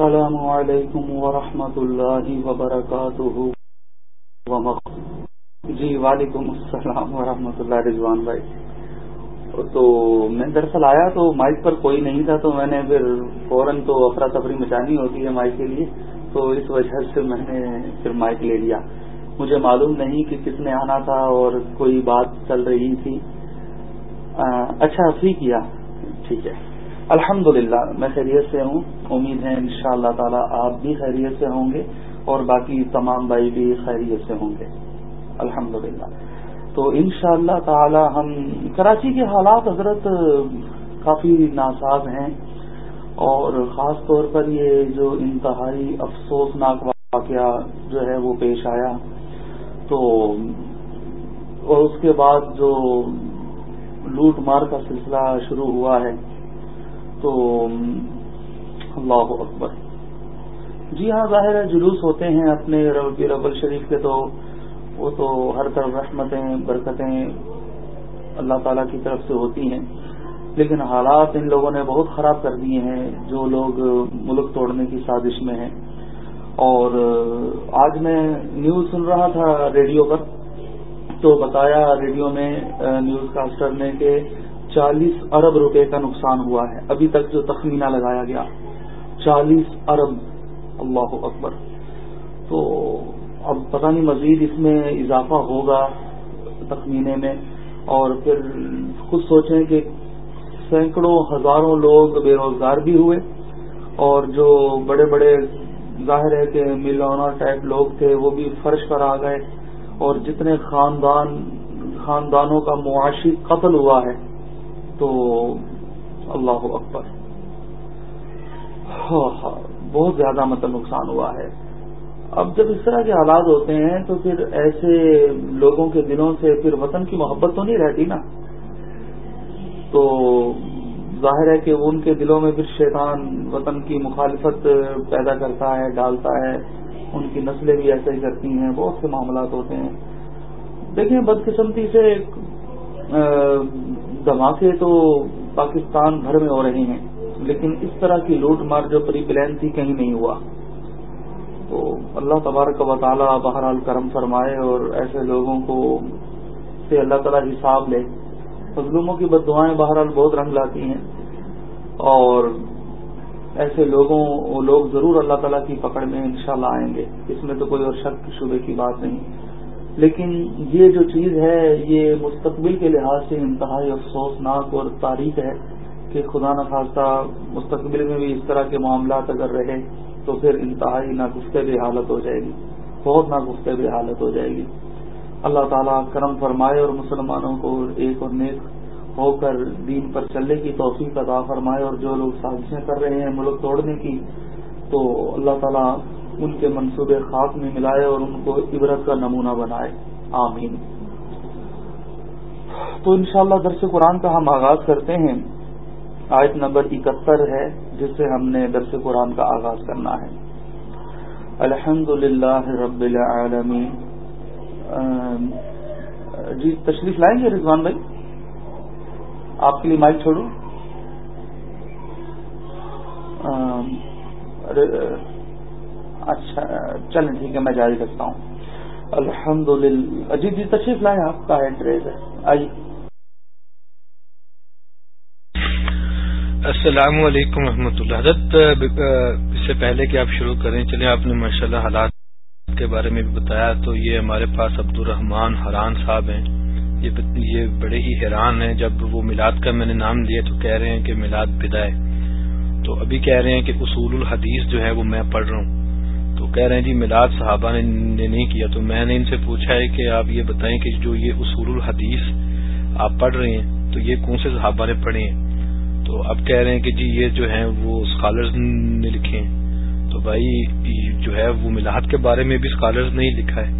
السلام علیکم ورحمۃ اللہ وبرکاتہ۔ جی وعلیکم السلام ورحمۃ اللہ، رضوان بھائی۔ تو میں دراصل آیا تو مائک پر کوئی نہیں تھا، تو میں نے پھر فوراً تو افراتفری مچانی ہوتی ہے مائک کے لیے۔ تو اس وجہ سے میں نے پھر مائک لے لیا۔ مجھے معلوم نہیں کہ کس نے آنا تھا اور کوئی بات چل رہی تھی۔ اچھا فی کیا۔ ٹھیک ہے۔ الحمد میں خیریت سے ہوں۔ امید ہے ان شاء اللہ تعالی آپ بھی خیریت سے ہوں گے اور باقی تمام بھائی بھی خیریت سے ہوں گے۔ الحمد تو ان شاء اللہ تعالی ہم کراچی کے حالات حضرت کافی ناساز ہیں اور خاص طور پر یہ جو انتہائی افسوسناک واقعہ جو ہے وہ پیش آیا۔ تو اور اس کے بعد جو لوٹ مار کا سلسلہ شروع ہوا ہے تو، اللہ اکبر۔ جی ہاں ظاہر ہے جلوس ہوتے ہیں اپنے رب رب الشریف کے تو، وہ تو ہر طرف رحمتیں، برکتیں اللہ تعالی کی طرف سے ہوتی ہیں۔ لیکن حالات ان لوگوں نے بہت خراب کر دیے ہیں، جو لوگ ملک توڑنے کی سازش میں ہیں۔ اور آج میں نیوز سن رہا تھا ریڈیو پر، تو بتایا ریڈیو میں نیوز کاسٹر نے کہ چالیس ارب روپے کا نقصان ہوا ہے۔ ابھی تک جو تخمینہ لگایا گیا، چالیس ارب۔ اللہ اکبر۔ تو اب پتہ نہیں مزید اس میں اضافہ ہوگا تخمینے میں۔ اور پھر خود سوچیں کہ سینکڑوں ہزاروں لوگ بے روزگار بھی ہوئے۔ اور جو بڑے بڑے ظاہر ہے کہ ملونا ٹائپ لوگ تھے، وہ بھی فرش پر آ گئے۔ اور جتنے خاندان، خاندانوں کا معاشی قتل ہوا ہے تو اللہ اکبر۔ ہاں، ہاں، بہت زیادہ مطلب نقصان ہوا ہے۔ اب جب اس طرح کے حالات ہوتے ہیں تو پھر ایسے لوگوں کے دلوں سے پھر وطن کی محبت تو نہیں رہتی نا؟ تو ظاہر ہے کہ ان کے دلوں میں پھر شیطان وطن کی مخالفت پیدا کرتا ہے ڈالتا ہے۔ ان کی نسلیں بھی ایسے ہی کرتی ہیں بہت سے معاملات ہوتے ہیں۔ دیکھیں بدقسمتی سے دھماکے تو پاکستان بھر میں ہو رہے ہیں، لیکن اس طرح کی لوٹ مار جو پری پلان تھی کہیں نہیں ہوا۔ تو اللہ تبارک و تعالیٰ بہرحال کرم فرمائے اور ایسے لوگوں کو سے اللہ تعالیٰ حساب لے۔ مظلوموں کی بد دعائیں بہرحال بہت رنگ لاتی ہیں۔ اور ایسے لوگوں لوگ ضرور اللہ تعالیٰ کی پکڑ میں انشاءاللہ آئیں گے۔ اس میں تو کوئی اور شک شبے کی بات نہیں۔ لیکن یہ جو چیز ہے، یہ مستقبل کے لحاظ سے انتہائی افسوسناک اور تاریخ ہے کہ خدا نخواستہ مستقبل میں بھی اس طرح کے معاملات اگر رہے تو پھر انتہائی ناگفتہ بھی حالت ہو جائے گی، بہت ناگفتہ حالت ہو جائے گی۔ اللہ تعالیٰ کرم فرمائے اور مسلمانوں کو ایک اور نیک ہو کر دین پر چلنے کی توفیق عطا فرمائے اور جو لوگ سازشیں کر رہے ہیں ملک توڑنے کی، تو اللہ تعالیٰ ان کے منصوبے خاص میں ملائے اور ان کو عبرت کا نمونہ بنائے۔ آمین۔ تو انشاءاللہ شاء درس قرآن کا ہم آغاز کرتے ہیں۔ آیت نمبر اکہتر ہے، جس سے ہم نے درس قرآن کا آغاز کرنا ہے۔ الحمد للہ رب العالمین۔ جی تشریف لائیں گے رضوان بھائی؟ آپ کے لیے مائک چھوڑوں اچھا چلیں ٹھیک ہے، میں جاری رکھتا ہوں۔ الحمد للہ جی جی تشریف لائیں آپ کا ایڈریس ہے۔ آئیے۔ السلام علیکم و رحمۃ اللہ۔ حضرت، اس سے پہلے کہ آپ شروع کریں، چلیں، آپ نے ماشاء اللہ حالات کے بارے میں بھی بتایا، تو یہ ہمارے پاس عبد الرحمان حران صاحب ہیں۔ یہ بڑے ہی حیران ہیں۔ جب وہ میلاد کا میں نے نام لیا تو کہہ رہے ہیں کہ میلاد بدائے تو ابھی کہہ رہے ہیں کہ اصول الحدیث جو ہے وہ میں پڑھ رہا ہوں۔ کہہ رہے ہیں جی میلاد صحابہ نے نہیں کیا۔ تو میں نے ان سے پوچھا ہے کہ آپ یہ بتائیں کہ جو یہ اصول الحدیث آپ پڑھ رہے ہیں، تو یہ کون سے صحابہ نے پڑھے ہیں؟ تو اب کہہ رہے ہیں کہ جی یہ جو ہیں، وہ اسکالرز نے لکھے ہیں۔ تو بھائی جو ہے، وہ میلاد کے بارے میں بھی اسکالرز نہیں لکھا ہے۔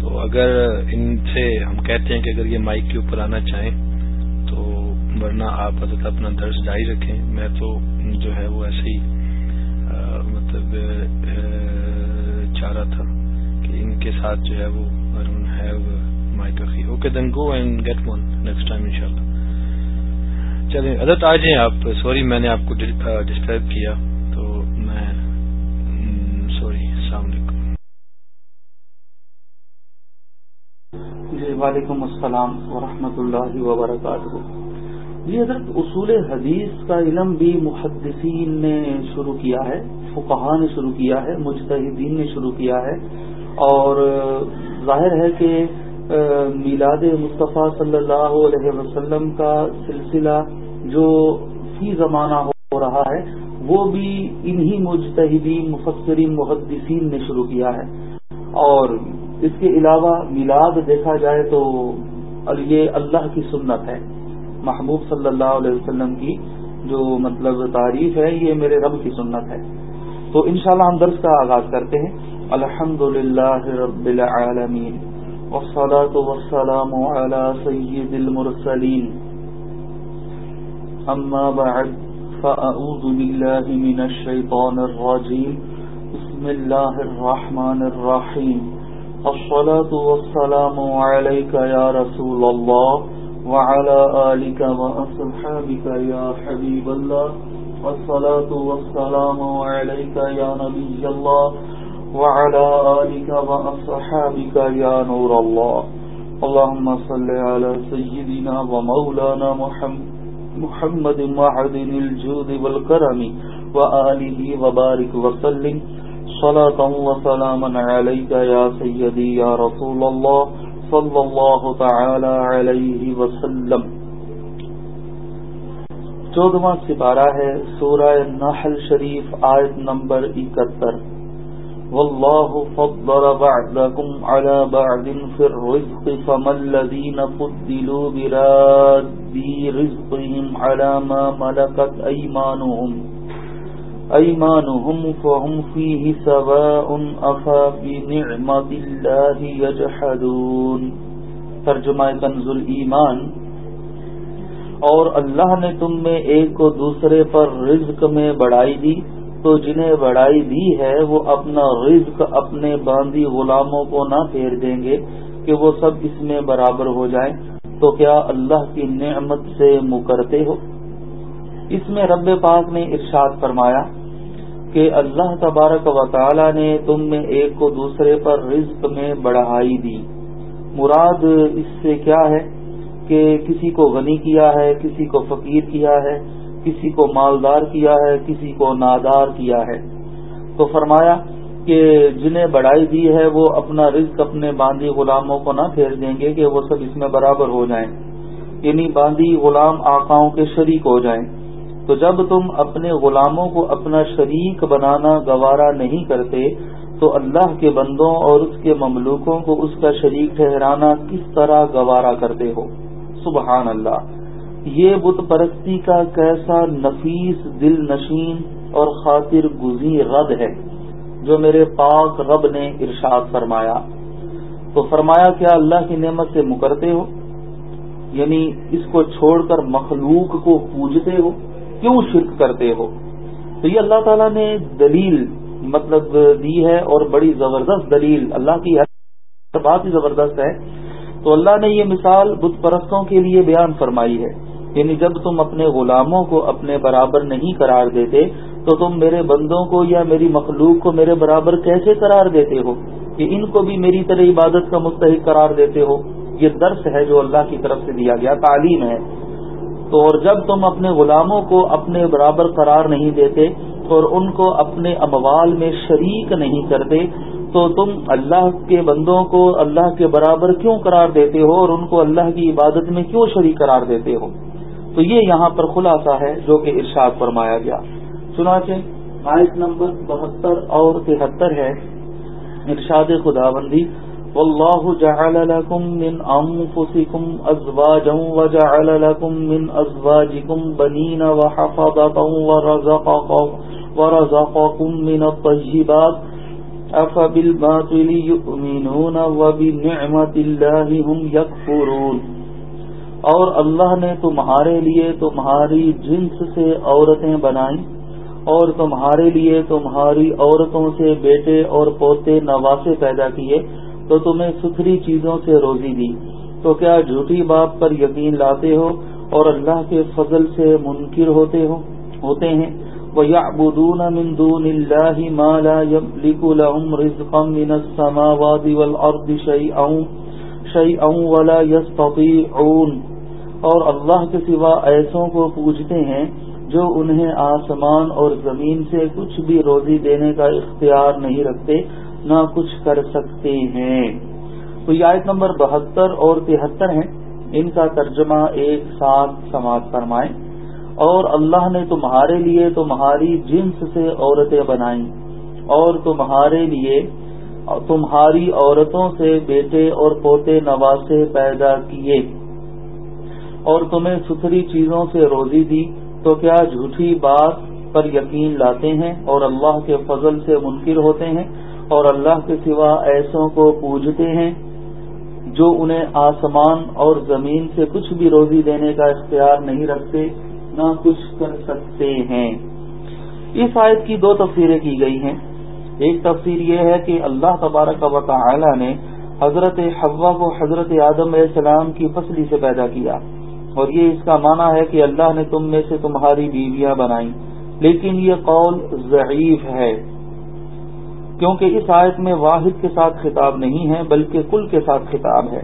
تو اگر ان سے ہم کہتے ہیں کہ اگر یہ مائک کے اوپر آنا چاہیں، تو ورنہ آپ حضرت اپنا درس جاری رکھیں۔ میں تو جو ہے، وہ ایسے ہی مطلب چاہ رہا تھا کہ ان کے ساتھ جو ہے وہ مائک رکھی okay then go and get one next time ان شاء اللہ چلیں، حضرت، آ جائیں آپ۔ سوری میں نے آپ کو ڈسٹرب کیا۔ تو میں سوری السلام علیکم۔ جی وعلیکم السلام ورحمۃ اللہ وبرکاتہ۔ جی حضرت، اصول حدیث کا علم بھی محدثین نے شروع کیا ہے۔ فقہ نے شروع کیا ہے، مجتہدین نے شروع کیا ہے۔ اور ظاہر ہے کہ میلاد مصطفیٰ صلی اللہ علیہ وسلم کا سلسلہ جو فی زمانہ ہو رہا ہے، وہ بھی انہی مجتہدین، مفسرین، محدثین نے شروع کیا ہے۔ اور اس کے علاوہ میلاد دیکھا جائے تو یہ اللہ کی سنت ہے، محبوب صلی اللہ علیہ وسلم کی، جو مطلب تعریف ہے، یہ میرے رب کی سنت ہے۔ تو انشاءاللہ ہم درس کا آغاز کرتے ہیں۔ الحمد للہ رب العالمین، والصلاة والسلام على سید المرسلین۔ اما بعد فأعوذ بالله من الشيطان الرجيم بسم الله الرحمن الرحيم الصلاة والسلام عليك يا رسول الله وعلى آلك وأصحابك يا حبيب الله والصلاة والسلام عليك يا نبي الله وعلى آلك وأصحابك يا نور الله. اللهم صل على سيدنا ومولانا محمد معدن الجود والكرم وآله وبارك وسلم. صلاة وسلاما عليك يا سيدي يا رسول الله صلی اللہ تعالی علیہ وسلم. چودواں سپارہ ہے سورہ نحل شریف، آیت نمبر اکہتر۔ واللہ فضل بعدکم على بعد في الرزق فما الذين فضلوا براد رزقهم على ما ملكت ايمانهم ایمانهم فهم فيه سواء افا بنعمت اللہ یجحدون ترجمہ کنز ایمان اور اللہ نے تم میں ایک کو دوسرے پر رزق میں بڑھائی دی، تو جنہیں بڑھائی دی ہے، وہ اپنا رزق اپنے باندھی غلاموں کو نہ پھیر دیں گے کہ وہ سب اس میں برابر ہو جائیں۔ تو کیا اللہ کی نعمت سے مکرتے ہو؟ اس میں رب پاک نے ارشاد فرمایا کہ اللہ تبارک و تعالی نے تم میں ایک کو دوسرے پر رزق میں بڑھائی دی۔ مراد اس سے کیا ہے؟ کہ کسی کو غنی کیا ہے، کسی کو فقیر کیا ہے، کسی کو مالدار کیا ہے، کسی کو نادار کیا ہے۔ تو فرمایا کہ جنہیں بڑھائی دی ہے، وہ اپنا رزق اپنے باندھی غلاموں کو نہ پھیر دیں گے کہ وہ سب اس میں برابر ہو جائیں۔ یعنی باندھی غلام آقاؤں کے شریک ہو جائیں۔ تو جب تم اپنے غلاموں کو اپنا شریک بنانا گوارا نہیں کرتے، تو اللہ کے بندوں اور اس کے مملوکوں کو اس کا شریک ٹھہرانا کس طرح گوارا کرتے ہو؟ سبحان اللہ، یہ بت پرستی کا کیسا نفیس، دل نشین اور خاطر گزی رد ہے، جو میرے پاک رب نے ارشاد فرمایا۔ تو فرمایا، کیا اللہ کی نعمت سے مکرتے ہو؟ یعنی اس کو چھوڑ کر مخلوق کو پوجتے ہو؟ کیوں شرک کرتے ہو؟ تو یہ اللہ تعالیٰ نے دلیل مطلب دی ہے اور بڑی زبردست دلیل، اللہ کی بات ہی زبردست ہے۔ تو اللہ نے یہ مثال بت پرستوں کے لیے بیان فرمائی ہے۔ یعنی جب تم اپنے غلاموں کو اپنے برابر نہیں قرار دیتے، تو تم میرے بندوں کو یا میری مخلوق کو میرے برابر کیسے قرار دیتے ہو؟ کہ ان کو بھی میری طرح عبادت کا مستحق قرار دیتے ہو۔ یہ درس ہے جو اللہ کی طرف سے دیا گیا، تعلیم ہے۔ تو اور جب تم اپنے غلاموں کو اپنے برابر قرار نہیں دیتے اور ان کو اپنے اموال میں شریک نہیں کرتے تو تم اللہ کے بندوں کو اللہ کے برابر کیوں قرار دیتے ہو اور ان کو اللہ کی عبادت میں کیوں شریک قرار دیتے ہو؟ تو یہ یہاں پر خلاصہ ہے جو کہ ارشاد فرمایا گیا۔ چنانچہ آئس نمبر بہتر اور تہتر ہے۔ ارشاد خدا بندی والله جعل لكم من أنفسكم أزواجا وجعل لكم من أزواجكم بنين وحفظة ورزقكم من الطيبات أفبالباطل يؤمنون هم يكفرون اور اللہ نے تمہارے لیے تمہاری جنس سے عورتیں بنائیں اور تمہارے لیے تمہاری عورتوں سے بیٹے اور پوتے نواسے پیدا کیے تو تمہیں ستھری چیزوں سے روزی دی تو کیا جھوٹی بات پر یقین لاتے ہو اور اللہ کے فضل سے منکر ہوتے ہو ہوتے ہیں؟ ويعبدون من دون الله ما لا يملك لهم رزقا من السماوات والأرض شيئا, شيئا ولا يستطيعون۔ اور اللہ کے سوا ایسوں کو پوچھتے ہیں جو انہیں آسمان اور زمین سے کچھ بھی روزی دینے کا اختیار نہیں رکھتے نہ کچھ کر سکتے ہیں۔ تو یہ آیت نمبر بہتر اور تہتر ہیں۔ ان کا ترجمہ ایک ساتھ سماعت فرمائیں۔ اور اللہ نے تمہارے لیے تمہاری جنس سے عورتیں بنائیں اور تمہارے لیے تمہاری عورتوں سے بیٹے اور پوتے نواسے پیدا کیے اور تمہیں ستھری چیزوں سے روزی دی تو کیا جھوٹی بات پر یقین لاتے ہیں اور اللہ کے فضل سے منکر ہوتے ہیں اور اللہ کے سوا ایسوں کو پوجتے ہیں جو انہیں آسمان اور زمین سے کچھ بھی روزی دینے کا اختیار نہیں رکھتے نہ کچھ کر سکتے ہیں۔ اس آیت کی دو تفسیریں کی گئی ہیں۔ ایک تفسیر یہ ہے کہ اللہ تبارک و تعالی نے حضرت حوا کو حضرت آدم علیہ السلام کی فصلی سے پیدا کیا۔ اور یہ اس کا معنی ہے کہ اللہ نے تم میں سے تمہاری بیویاں بنائی لیکن یہ قول ضعیف ہے۔ کیونکہ اس آیت میں واحد کے ساتھ خطاب نہیں ہے، بلکہ کل کے ساتھ خطاب ہے۔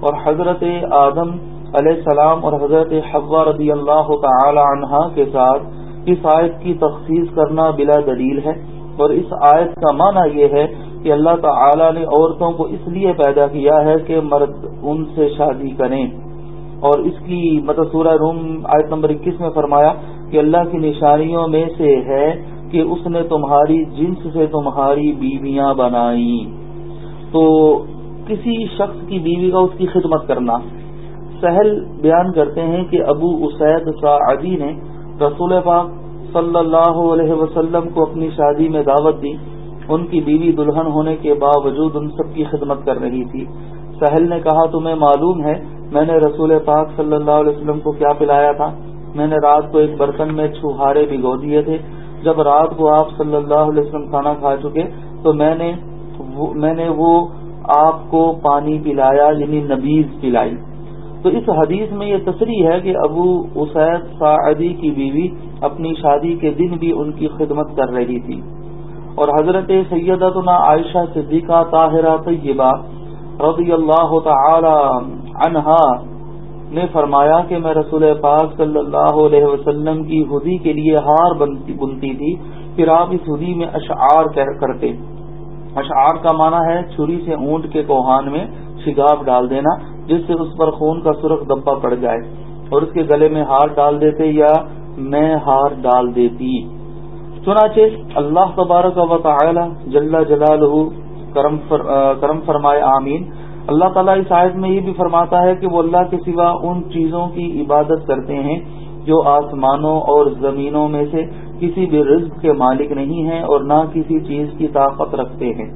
اور حضرت آدم علیہ السلام اور حضرت حوا رضی اللہ تعالی عنہا کے ساتھ اس آیت کی تخصیص کرنا بلا دلیل ہے اور اس آیت کا معنی یہ ہے کہ اللہ تعالی نے عورتوں کو اس لیے پیدا کیا ہے کہ مرد ان سے شادی کریں۔ اور اس کی مطلب سورہ روم آیت نمبر اکیس میں فرمایا کہ اللہ کی نشانیوں میں سے ہے کہ اس نے تمہاری جنس سے تمہاری بیویاں بنائی تو کسی شخص کی بیوی کا اس کی خدمت کرنا سہل بیان کرتے ہیں کہ ابو اسید سعدی نے رسول پاک صلی اللہ علیہ وسلم کو اپنی شادی میں دعوت دی۔ ان کی بیوی دلہن ہونے کے باوجود ان سب کی خدمت کر رہی تھی۔ سہل نے کہا، تمہیں معلوم ہے، میں نے رسول پاک صلی اللہ علیہ وسلم کو کیا پلایا تھا؟ میں نے رات کو ایک برتن میں چھوہارے بھگو دیے تھے۔ جب رات کو آپ صلی اللہ علیہ وسلم کھانا کھا چکے، تو میں نے میں نے وہ آپ کو پانی پلایا یعنی نبیز پلائی۔ تو اس حدیث میں یہ تصریح ہے کہ ابو اسید سعدی کی بیوی اپنی شادی کے دن بھی ان کی خدمت کر رہی تھی۔ اور حضرت سیدتنا عائشہ صدیقہ طاہرہ طیبہ رضی اللہ تعالی عنہا نے فرمایا کہ میں رسول پاک صلی اللہ علیہ وسلم کی ہدی کے لیے ہار بنتی تھی، پھر آپ اس ہدی میں اشعار کرتے۔ اشعار کا معنی ہے چھری سے اونٹ کے کوہان میں شگاب ڈال دینا، جس سے اس پر خون کا سرخ دبا پڑ جائے اور اس کے گلے میں ہار ڈال دیتے یا میں ہار ڈال دیتی۔ چنانچہ اللہ تبارک و تعالی جل جلال کرم فرمائے، آمین۔ اللہ تعالیٰ اس آیت میں یہ بھی فرماتا ہے کہ وہ اللہ کے سوا ان چیزوں کی عبادت کرتے ہیں جو آسمانوں اور زمینوں میں سے کسی بھی رزق کے مالک نہیں ہیں اور نہ کسی چیز کی طاقت رکھتے ہیں۔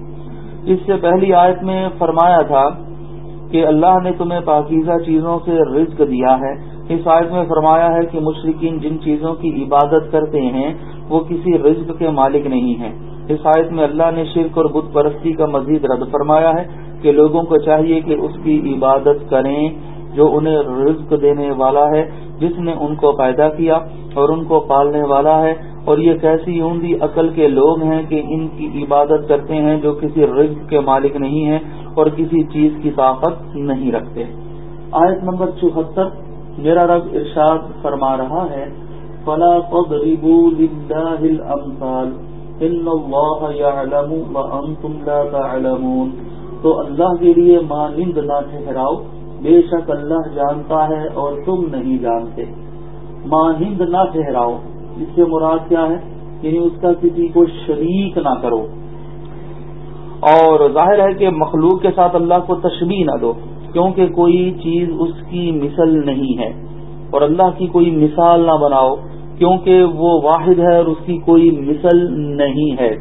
اس سے پہلی آیت میں فرمایا تھا کہ اللہ نے تمہیں پاکیزہ چیزوں سے رزق دیا ہے۔ اس آیت میں فرمایا ہے کہ مشرقین جن چیزوں کی عبادت کرتے ہیں، وہ کسی رزق کے مالک نہیں ہیں۔ اس آیت میں اللہ نے شرک اور بت پرستی کا مزید رد فرمایا ہے کہ لوگوں کو چاہیے کہ اس کی عبادت کریں جو انہیں رزق دینے والا ہے، جس نے ان کو پیدا کیا اور ان کو پالنے والا ہے۔ اور یہ کیسی اوندی عقل کے لوگ ہیں کہ ان کی عبادت کرتے ہیں جو کسی رزق کے مالک نہیں ہیں اور کسی چیز کی طاقت نہیں رکھتے۔ آیت نمبر چوہتر، میرا رب ارشاد فرما رہا ہے، فلا تضربوا لله الامثال ان الله يعلم وانتم لا تعلمون۔ تو اللہ کے لیے مانند نہ ٹھہراؤ، بے شک اللہ جانتا ہے اور تم نہیں جانتے۔ مانند نہ ٹھہراؤ اس سے مراد کیا ہے؟ یعنی اس کا کسی کو شریک نہ کرو۔ اور ظاہر ہے کہ مخلوق کے ساتھ اللہ کو تشبیح نہ دو، کیونکہ کوئی چیز اس کی مثل نہیں ہے۔ اور اللہ کی کوئی مثال نہ بناؤ، کیونکہ وہ واحد ہے اور اس کی کوئی مثل نہیں ہے۔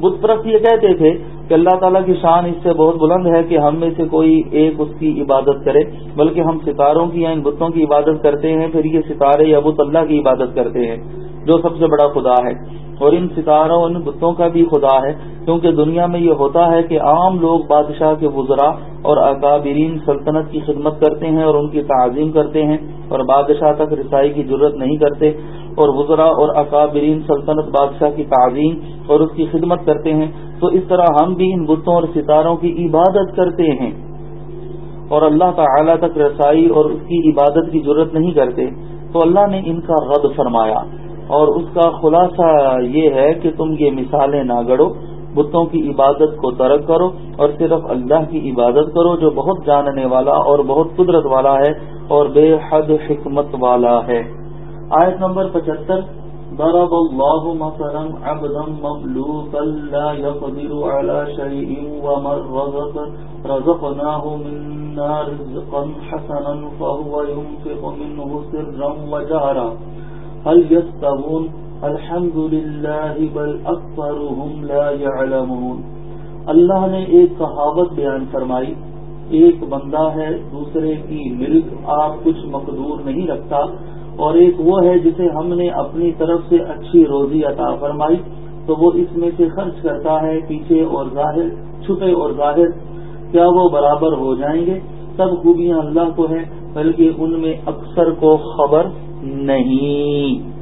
بت پرست یہ کہتے تھے کہ اللہ تعالیٰ کی شان اس سے بہت بلند ہے کہ ہم میں سے کوئی ایک اس کی عبادت کرے، بلکہ ہم ستاروں کی یا ان بتوں کی عبادت کرتے ہیں، پھر یہ ستارے یا بت اللہ کی عبادت کرتے ہیں۔ جو سب سے بڑا خدا ہے۔ اور ان ستاروں، ان بتوں کا بھی خدا ہے، کیونکہ دنیا میں یہ ہوتا ہے کہ عام لوگ بادشاہ کے وزراء اور اکابرین سلطنت کی خدمت کرتے ہیں اور ان کی تعظیم کرتے ہیں اور بادشاہ تک رسائی کی ضرورت نہیں کرتے۔ اور وزراء اور اکابرین سلطنت بادشاہ کی تعظیم اور اس کی خدمت کرتے ہیں۔ تو اس طرح ہم بھی ان بتوں اور ستاروں کی عبادت کرتے ہیں۔ اور اللہ تعالی تک رسائی اور اس کی عبادت کی ضرورت نہیں کرتے۔ تو اللہ نے ان کا رد فرمایا۔ اور اس کا خلاصہ یہ ہے کہ تم یہ مثالیں نہ گڑو بتوں کی عبادت کو ترک کرو اور صرف اللہ کی عبادت کرو جو بہت جاننے والا اور بہت قدرت والا ہے اور بے حد حکمت والا ہے۔ آیت نمبر پچہتر، ضرب الله مثلا عبدا مملوكا لا يقدر على شيء ومن رزق، رزقناه منا رزقا حسنا فهو ينفق منه سرا وجارا هل يستغون الحمد لله، بل اكثرهم لا يعلمون. اللہ نے ایک کہاوت بیان فرمائی، ایک بندہ ہے، دوسرے کی ملک آپ کچھ مقدور نہیں رکھتا، اور ایک وہ ہے جسے ہم نے اپنی طرف سے اچھی روزی عطا فرمائی، تو وہ اس میں سے خرچ کرتا ہے، پیچھے اور ظاہر، چھپے اور ظاہر، کیا وہ برابر ہو جائیں گے؟ سب خوبیاں اللہ کو ہیں، بلکہ ان میں اکثر کو خبر نہیں۔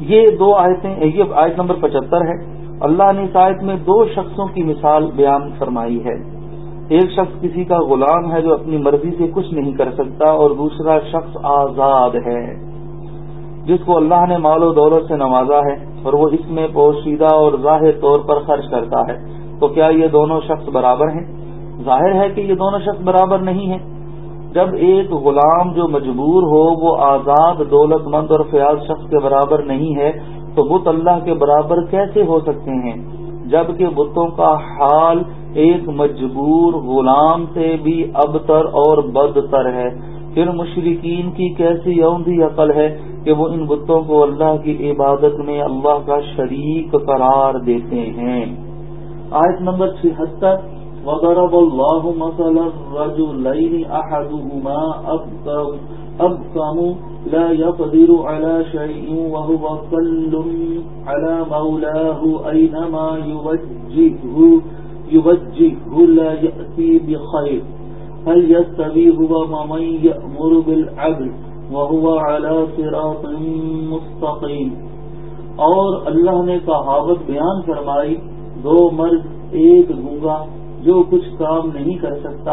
یہ دو آیتیں یہ آیت نمبر پچہتر ہے۔ اللہ نے اس آیت میں دو شخصوں کی مثال بیان فرمائی ہے۔ ایک شخص کسی کا غلام ہے جو اپنی مرضی سے کچھ نہیں کر سکتا اور دوسرا شخص آزاد ہے، جس کو اللہ نے مال و دولت سے نوازا ہے اور وہ اس میں پوشیدہ اور ظاہر طور پر خرچ کرتا ہے۔ تو کیا یہ دونوں شخص برابر ہیں؟ ظاہر ہے کہ یہ دونوں شخص برابر نہیں ہیں۔ جب ایک غلام جو مجبور ہو، وہ آزاد دولت مند اور فیاض شخص کے برابر نہیں ہے، تو بت اللہ کے برابر کیسے ہو سکتے ہیں؟ جبکہ بتوں کا حال ایک مجبور غلام سے بھی ابتر اور بدتر ہے۔ پھر مشرقین کی کیسی اوندھی عقل ہے کہ وہ ان بتوں کو اللہ کی عبادت میں اللہ کا شریک قرار دیتے ہیں۔ آیت نمبر چھہتر وضرب اللہ مثلا الرجلین احدهما ابکم لا يقدر على شيء وهو كل على مولاه اينما يوجهه يوجهه لا يأتي بخير. هل يستوي هو ومن يأمر بالعدل وهو على صراط مستقيم؟ اور اللہ نے کہاوت بیان فرمائی، دو مرد ایک گونگا جو کچھ کام نہیں کر سکتا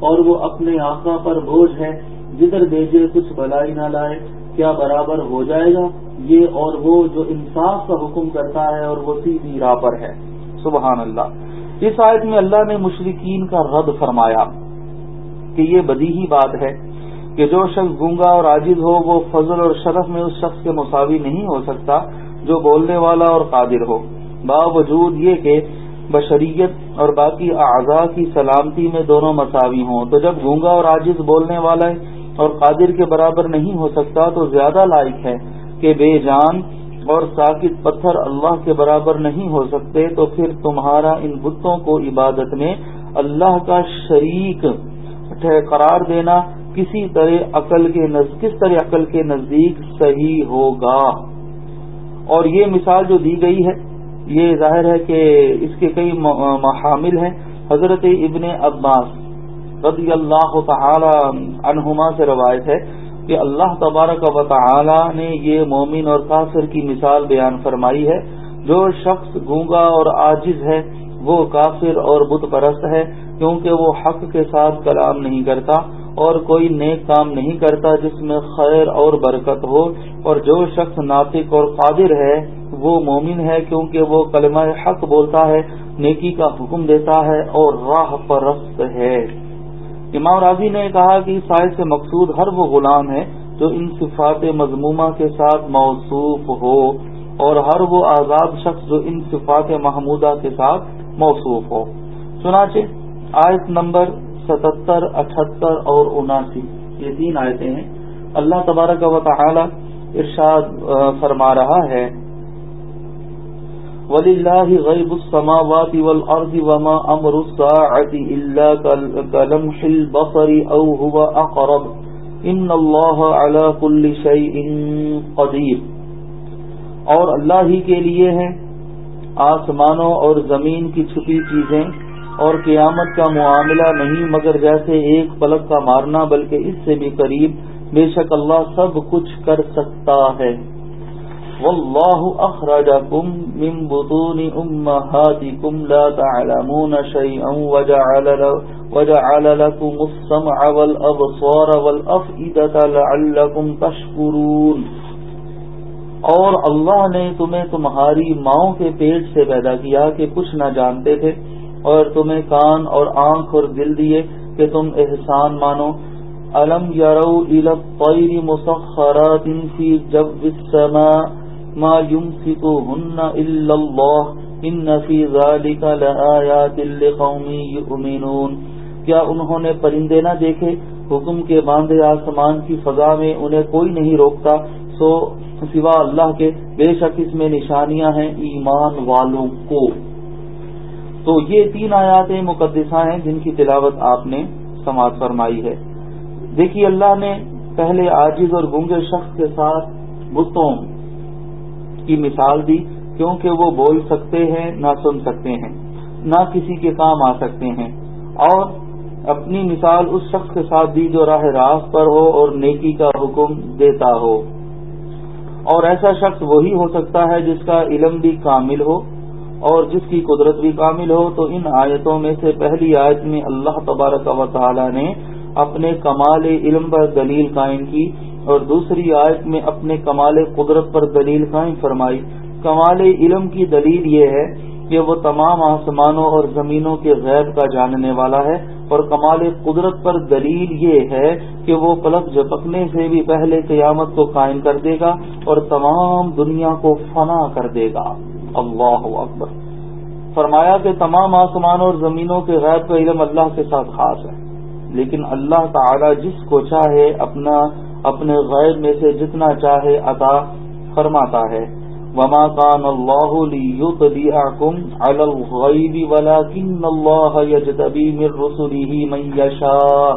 اور وہ اپنے آقا پر بوجھ ہے، جدھر بھیجے کچھ بلائی نہ لائے، کیا برابر ہو جائے گا؟ یہ اور وہ جو انصاف کا حکم کرتا ہے اور وہ سیدھی راہ پر ہے۔ سبحان اللہ۔ اس آیت میں اللہ نے مشرقین کا رد فرمایا کہ یہ بدی ہی بات ہے کہ جو شخص گونگا اور عاجز ہو، وہ فضل اور شرف میں اس شخص کے مساوی نہیں ہو سکتا جو بولنے والا اور قادر ہو۔ باوجود یہ کہ بشریت اور باقی اعضاء کی سلامتی میں دونوں مساوی ہوں۔ تو جب گونگا اور عاجز بولنے والا ہے اور قادر کے برابر نہیں ہو سکتا تو زیادہ لائق ہے کہ بے جان اور ساکت پتھر اللہ کے برابر نہیں ہو سکتے، تو پھر تمہارا ان بتوں کو عبادت میں اللہ کا شریک قرار دینا کسی طرح عقل کے کس طرح عقل کے نزدیک صحیح ہوگا۔ اور یہ مثال جو دی گئی ہے یہ ظاہر ہے کہ اس کے کئی محامل ہیں، حضرت ابن عباس رضی اللہ تعالی عنہما سے روایت ہے کہ اللہ تبارک و تعالی نے یہ مومن اور کافر کی مثال بیان فرمائی ہے۔ جو شخص گونگا اور عاجز ہے، وہ کافر اور بت پرست ہے، کیونکہ وہ حق کے ساتھ کلام نہیں کرتا اور کوئی نیک کام نہیں کرتا جس میں خیر اور برکت ہو۔ اور جو شخص ناطق اور قادر ہے وہ مومن ہے کیونکہ وہ کلمہ حق بولتا ہے، نیکی کا حکم دیتا ہے اور راہ پرست ہے۔ امام راضی نے کہا کہ اس آیت سے مقصود ہر وہ غلام ہے جو ان صفات مضمومہ کے ساتھ موصوف ہو اور ہر وہ آزاد شخص جو ان صفات محمودہ کے ساتھ موصوف ہو۔ چنانچہ آیت نمبر ستہتر اٹھہتر اور اناسی، یہ تین آیتیں ہیں۔ اللہ تبارک و تعالی ارشاد فرما رہا ہے۔ وللہ غیب السماوات والارض وما امر الساعة الا كلمح البصر او هو اقرب. ان اللہ على كل شيء قدیر. اور اللہ ہی کے لیے ہیں آسمانوں اور زمین کی چھپی چیزیں اور قیامت کا معاملہ نہیں، مگر جیسے ایک پلک کا مارنا، بلکہ اس سے بھی قریب بے شک اللہ سب کچھ کر سکتا ہے۔ والله أخرجكم من بطون أمهاتكم لا تعلمون شيئا وجعل, وجعل لكم السمع والأبصار والأفئدة لعلكم تشكرون اور اللہ نے تمہیں تمہاری ماؤں کے پیٹ سے پیدا کیا کہ کچھ نہ جانتے تھے اور تمہیں کان اور آنکھ اور دل دیے کہ تم احسان مانو۔ الم یارو الطیر مسخرات فی جو السماء ما يمسكهن الا الله ان في ذلك لآيات لقوم يؤمنون۔ کیا انہوں نے پرندے نہ دیکھے؟ حکم کے باندھے آسمان کی فضا میں انہیں کوئی نہیں روکتا۔ سو سوا اللہ کے بے شک اس میں نشانیاں ہیں ایمان والوں کو۔ تو یہ تین آیات مقدسہ ہیں جن کی تلاوت آپ نے سماعت فرمائی ہے۔ دیکھیے اللہ نے پہلے آجز اور گنگے شخص کے ساتھ بتوں کی مثال دی، کیونکہ وہ بول سکتے ہیں، نہ سن سکتے ہیں، نہ کسی کے کام آ سکتے ہیں۔ اور اپنی مثال اس شخص کے ساتھ دی جو راہ راست پر ہو اور نیکی کا حکم دیتا ہو۔ اور ایسا شخص وہی ہو سکتا ہے جس کا علم بھی کامل ہو اور جس کی قدرت بھی کامل ہو۔ تو ان آیتوں میں سے پہلی آیت میں اللہ تبارک و تعالی نے اپنے کمال علم پر دلیل قائم کی اور دوسری آیت میں اپنے کمال قدرت پر دلیل قائم فرمائی۔ کمال علم کی دلیل یہ ہے کہ وہ تمام آسمانوں اور زمینوں کے غیب کا جاننے والا ہے اور کمال قدرت پر دلیل یہ ہے کہ وہ پلک جھپکنے سے بھی پہلے قیامت کو قائم کر دے گا اور تمام دنیا کو فنا کر دے گا۔ اللہ اکبر۔ فرمایا کہ تمام آسمانوں اور زمینوں کے غیب کا علم اللہ کے ساتھ خاص ہے۔ لیکن اللہ تعالی جس کو چاہے اپنا اپنے غیر میں سے جتنا چاہے عطا فرماتا ہے۔ وما كان الله ليطلعكم على الغيب ولكن الله يجتبي من رسله من يشاء۔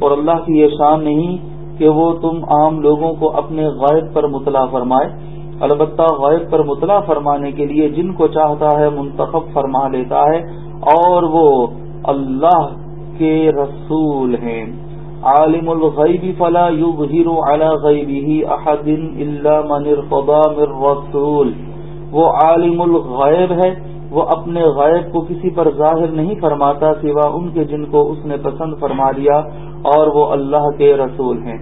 اور اللہ کی یہ شان نہیں کہ وہ تم عام لوگوں کو اپنے غائب پر مطلع فرمائے۔ البتہ غائب پر مطلع فرمانے کے لیے جن کو چاہتا ہے منتخب فرما لیتا ہے اور وہ اللہ کے رسول ہیں۔ عالم الغیب فلا يظهر على غیبه احد الا من ارتضى من رسول۔ وہ عالم الغیب ہے، وہ اپنے غیب کو کسی پر ظاہر نہیں فرماتا سوا ان کے جن کو اس نے پسند فرما لیا اور وہ اللہ کے رسول ہیں۔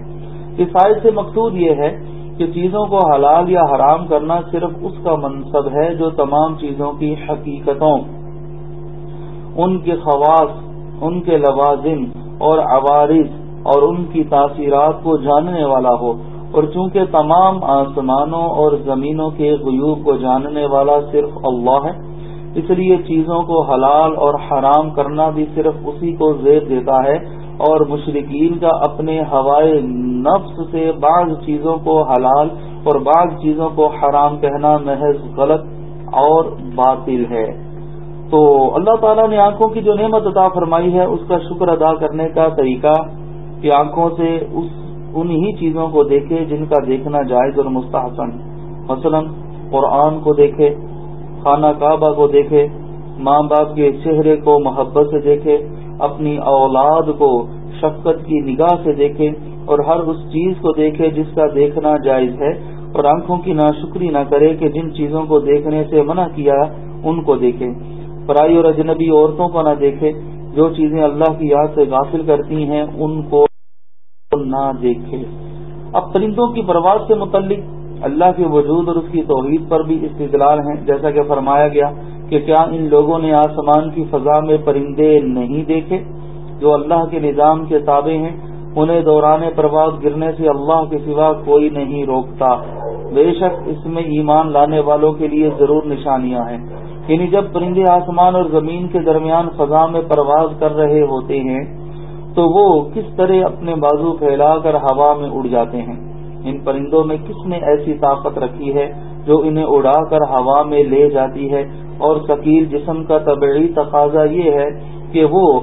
اس آیت سے مقصود یہ ہے کہ چیزوں کو حلال یا حرام کرنا صرف اس کا منصب ہے جو تمام چیزوں کی حقیقتوں، ان کے خواص ان کے لوازم اور عوارض اور ان کی تاثیرات کو جاننے والا ہو۔ اور چونکہ تمام آسمانوں اور زمینوں کے غیوب کو جاننے والا صرف اللہ ہے، اس لیے چیزوں کو حلال اور حرام کرنا بھی صرف اسی کو زیر دیتا ہے۔ اور مشرقین کا اپنے ہوائے نفس سے بعض چیزوں کو حلال اور بعض چیزوں کو حرام کہنا محض غلط اور باطل ہے۔ تو اللہ تعالیٰ نے آنکھوں کی جو نعمت عطا فرمائی ہے، اس کا شکر ادا کرنے کا طریقہ کہ آنکھوں سے اس انہی چیزوں کو دیکھے جن کا دیکھنا جائز اور مستحسن۔ مثلا قرآن کو دیکھے، خانہ کعبہ کو دیکھے، ماں باپ کے چہرے کو محبت سے دیکھے، اپنی اولاد کو شفقت کی نگاہ سے دیکھے اور ہر اس چیز کو دیکھے جس کا دیکھنا جائز ہے۔ اور آنکھوں کی ناشکری نہ کرے کہ جن چیزوں کو دیکھنے سے منع کیا، ان کو دیکھے۔ پرائی اور اجنبی عورتوں کو نہ دیکھے، جو چیزیں اللہ کی یاد سے غافل کرتی ہیں، ان کو نہ دیکھے۔ اب پرندوں کی پرواز سے متعلق اللہ کے وجود اور اس کی توحید پر بھی استدلال ہیں، جیسا کہ فرمایا گیا کہ کیا ان لوگوں نے آسمان کی فضا میں پرندے نہیں دیکھے؟ جو اللہ کے نظام کے تابع ہیں، انہیں دوران پرواز گرنے سے اللہ کے سوا کوئی نہیں روکتا۔ بے شک اس میں ایمان لانے والوں کے لیے ضرور نشانیاں ہیں۔ یعنی جب پرندے آسمان اور زمین کے درمیان فضا میں پرواز کر رہے ہوتے ہیں، تو وہ کس طرح اپنے بازو پھیلا کر ہوا میں اڑ جاتے ہیں۔ ان پرندوں میں کس نے ایسی طاقت رکھی ہے جو انہیں اڑا کر ہوا میں لے جاتی ہے؟ اور ثقیل جسم کا طبعی تقاضا یہ ہے کہ وہ